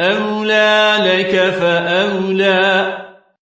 أولى لك فأولى